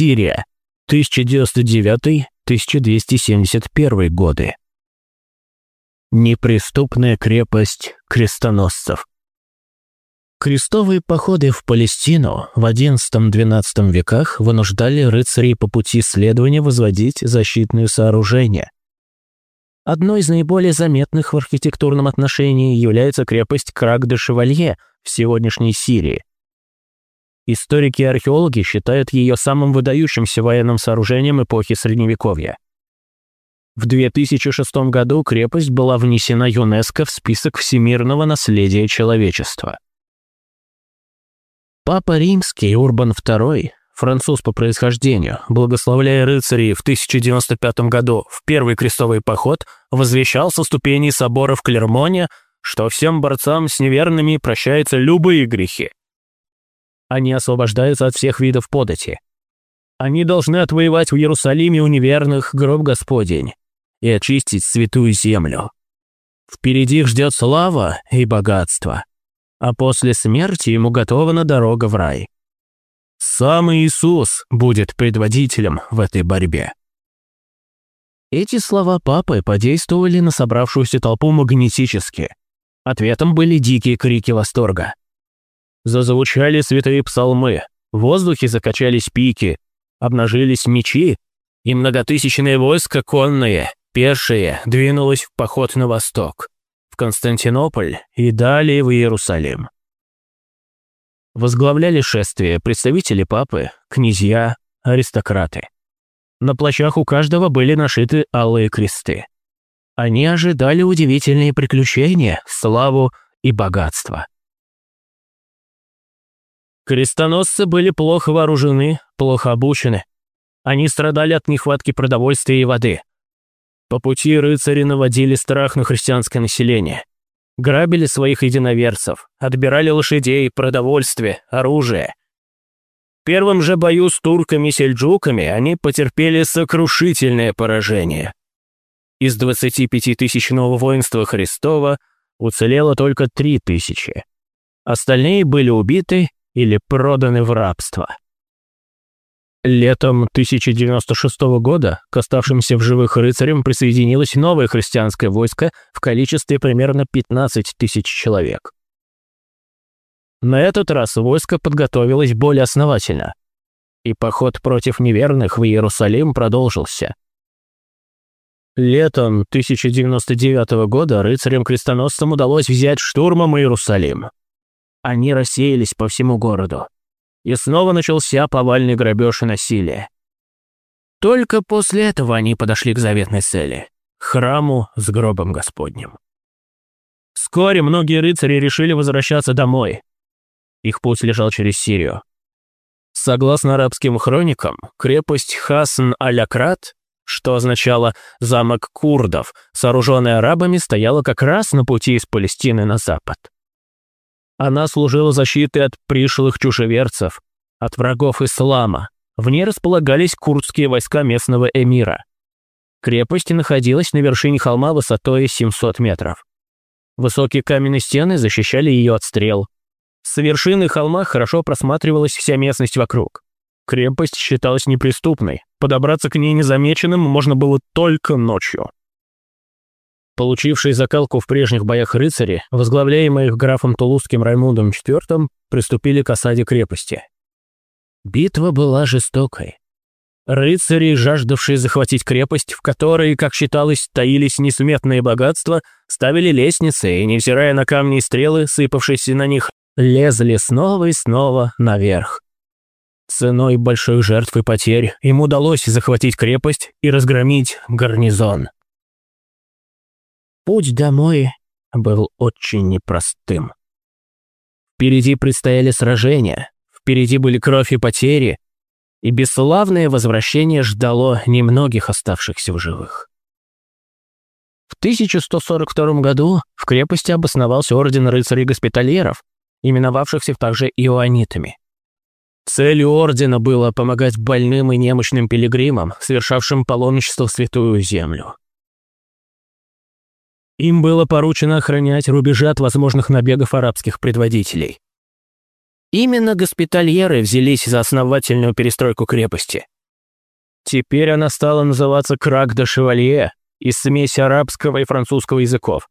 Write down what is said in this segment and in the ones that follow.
Сирия, 1099-1271 годы. Неприступная крепость крестоносцев. Крестовые походы в Палестину в XI-XII веках вынуждали рыцарей по пути следования возводить защитные сооружения. Одной из наиболее заметных в архитектурном отношении является крепость Крак-де-Шевалье в сегодняшней Сирии. Историки и археологи считают ее самым выдающимся военным сооружением эпохи Средневековья. В 2006 году крепость была внесена ЮНЕСКО в список всемирного наследия человечества. Папа Римский Урбан II, француз по происхождению, благословляя рыцарей в 1095 году в первый крестовый поход, возвещал со ступеней собора в Клермоне, что всем борцам с неверными прощаются любые грехи. Они освобождаются от всех видов подати. Они должны отвоевать в Иерусалиме у неверных гроб Господень и очистить святую землю. Впереди их ждет слава и богатство а после смерти ему готована дорога в рай. Сам Иисус будет предводителем в этой борьбе. Эти слова папы подействовали на собравшуюся толпу магнетически. Ответом были дикие крики восторга. Зазвучали святые псалмы, в воздухе закачались пики, обнажились мечи, и многотысячное войско конное, пешее, двинулось в поход на восток. Константинополь и далее в Иерусалим. Возглавляли шествие представители папы, князья, аристократы. На плащах у каждого были нашиты алые кресты. Они ожидали удивительные приключения, славу и богатство. Крестоносцы были плохо вооружены, плохо обучены. Они страдали от нехватки продовольствия и воды. По пути рыцари наводили страх на христианское население. Грабили своих единоверцев, отбирали лошадей, продовольствие, оружие. В первом же бою с турками-сельджуками они потерпели сокрушительное поражение. Из 25-тысячного воинства Христова уцелело только 3 тысячи. Остальные были убиты или проданы в рабство. Летом 1096 года к оставшимся в живых рыцарям присоединилось новое христианское войско в количестве примерно 15 тысяч человек. На этот раз войско подготовилось более основательно, и поход против неверных в Иерусалим продолжился. Летом 1099 года рыцарям-крестоносцам удалось взять штурмом Иерусалим. Они рассеялись по всему городу и снова начался повальный грабеж и насилие. Только после этого они подошли к заветной цели – храму с гробом Господним. Вскоре многие рыцари решили возвращаться домой. Их путь лежал через Сирию. Согласно арабским хроникам, крепость Хасан-Алякрат, что означало «замок курдов», сооруженная арабами, стояла как раз на пути из Палестины на запад. Она служила защитой от пришлых чужеверцев, от врагов ислама. В ней располагались курдские войска местного эмира. Крепость находилась на вершине холма высотой 700 метров. Высокие каменные стены защищали ее от стрел. С вершины холма хорошо просматривалась вся местность вокруг. Крепость считалась неприступной. Подобраться к ней незамеченным можно было только ночью. Получившие закалку в прежних боях рыцари, возглавляемые графом Тулузским Раймундом IV, приступили к осаде крепости. Битва была жестокой. Рыцари, жаждавшие захватить крепость, в которой, как считалось, таились несметные богатства, ставили лестницы и, невзирая на камни и стрелы, сыпавшиеся на них, лезли снова и снова наверх. Ценой большой жертвы потерь им удалось захватить крепость и разгромить гарнизон. Путь домой был очень непростым. Впереди предстояли сражения, впереди были кровь и потери, и бесславное возвращение ждало немногих оставшихся в живых. В 1142 году в крепости обосновался орден рыцарей-госпитальеров, именовавшихся также иоанитами. Целью ордена было помогать больным и немощным пилигримам, совершавшим паломничество в Святую Землю. Им было поручено охранять рубежи от возможных набегов арабских предводителей. Именно госпитальеры взялись за основательную перестройку крепости. Теперь она стала называться Крак де Шевалье из смеси арабского и французского языков.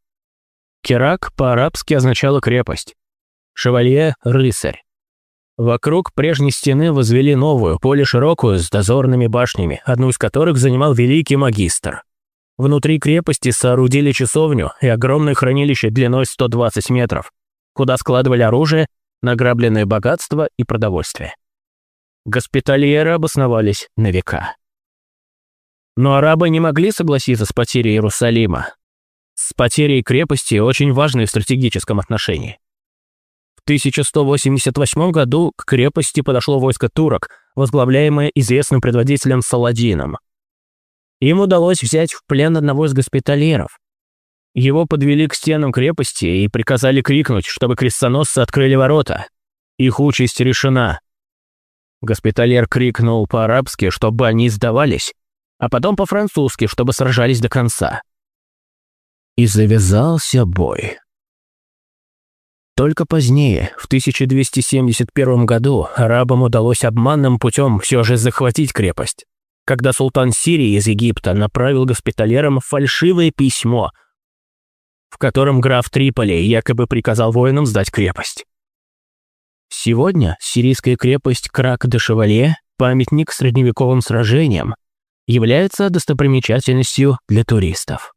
Керак по-арабски означала крепость. Шевалье – рыцарь. Вокруг прежней стены возвели новую, поле широкую, с дозорными башнями, одну из которых занимал великий магистр. Внутри крепости соорудили часовню и огромное хранилище длиной 120 метров, куда складывали оружие, награбленное богатство и продовольствие. Госпитальеры обосновались на века. Но арабы не могли согласиться с потерей Иерусалима. С потерей крепости, очень важной в стратегическом отношении. В 1188 году к крепости подошло войско турок, возглавляемое известным предводителем Саладином. Им удалось взять в плен одного из госпитальеров. Его подвели к стенам крепости и приказали крикнуть, чтобы крестоносцы открыли ворота. Их участь решена. Госпитальер крикнул по-арабски, чтобы они сдавались, а потом по-французски, чтобы сражались до конца. И завязался бой. Только позднее, в 1271 году, арабам удалось обманным путем все же захватить крепость, когда султан Сирии из Египта направил госпиталерам фальшивое письмо, в котором граф Триполи якобы приказал воинам сдать крепость. Сегодня сирийская крепость Крак-де-Шевалье, памятник средневековым сражениям, является достопримечательностью для туристов.